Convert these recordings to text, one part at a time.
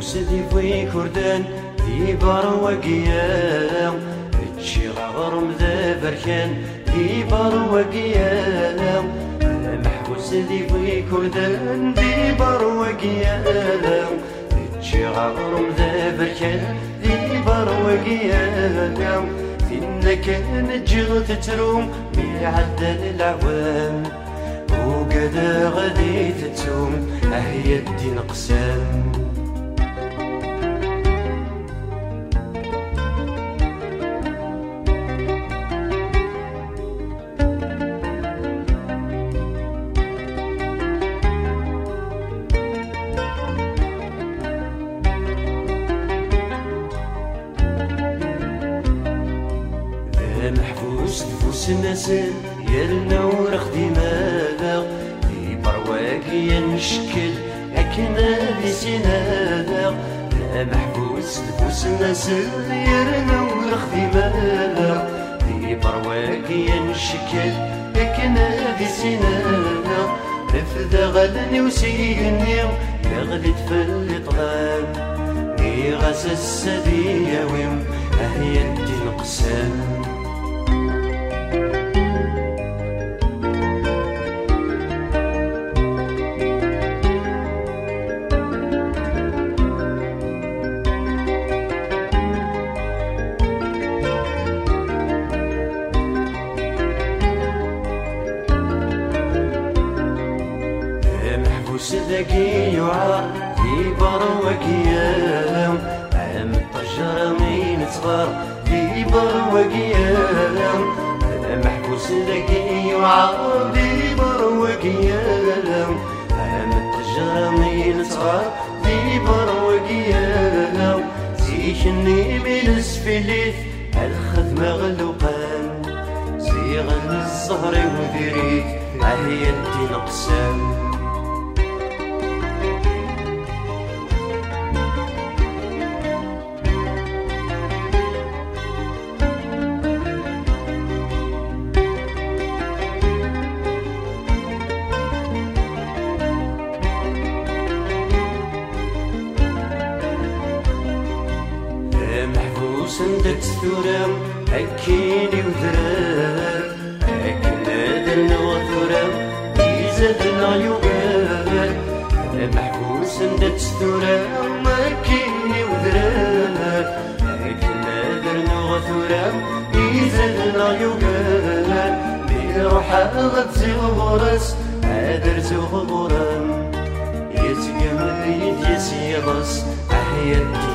محبوس دي في كردان دي بروقيا تشي غرم ذا بركان دي بروقيا محبوس دي في كردان دي بروقيا تشي غرم ذا بركان دي بروقيا فينا كان جغت تروم ميعدل العوام. وقد غدي تتوم أهي الدين قسام. محبوس الناس يرنا ورخ دماغ في برواقي نشكل أكنا في سناغ محبوس نفوس الناس يرنا ورخ دماغ في برواقي نشكل أكنا في سناغ رفد غلني وسيني يغلي في الإطلام غاس السدي ويم أهي الدين قسام ذكي يعار في بروكيام عم طجر من صغار في بروكيام محبوس ذكي يعار في بروكيام عم طجر من صغار في بروكيام زيشني من السفليت الخدمة غلوقان زيغ الزهر وذريت محبوس ندت ثورام أكيني وذرار أكن نادر وثورام يزاد العيوبات محبوس ندت ثورام أكيني وذرار أكن نادر وثورام يزاد العيوبات بروح أغد زغرس أدر زغرام يتقمد يد يسيضس أحياتي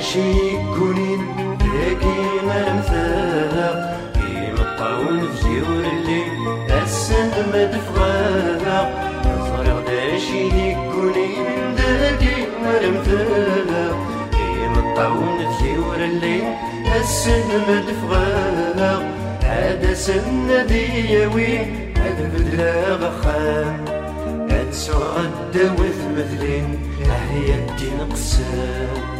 شي يكونين لاقي مرمثاها كيما الطاون في الليل السند ما تفغاها صريغ داشي يكونين لاقي مرمثاها كيما الطاون في الليل السند ما تفغاها هذا سنة دياوي هذا بدلا غخام هاد سوغ الدوث مثلين قسام